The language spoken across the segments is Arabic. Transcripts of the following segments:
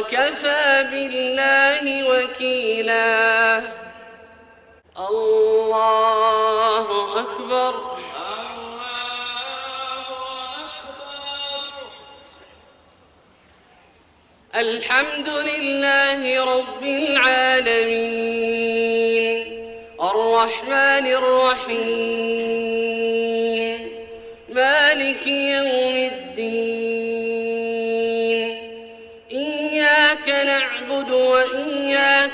وكفى بالله وكيلا. الله أكبر. الحمد لله رب العالمين. الرحمن الرحيم. مالك يوم الدين.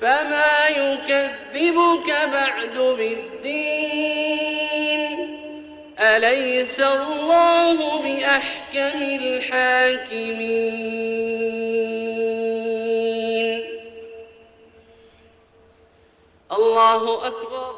فما يكذبك بعد بالدين. أليس الله بأحكم الحاكمين؟ الله أكبر.